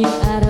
you out of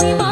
we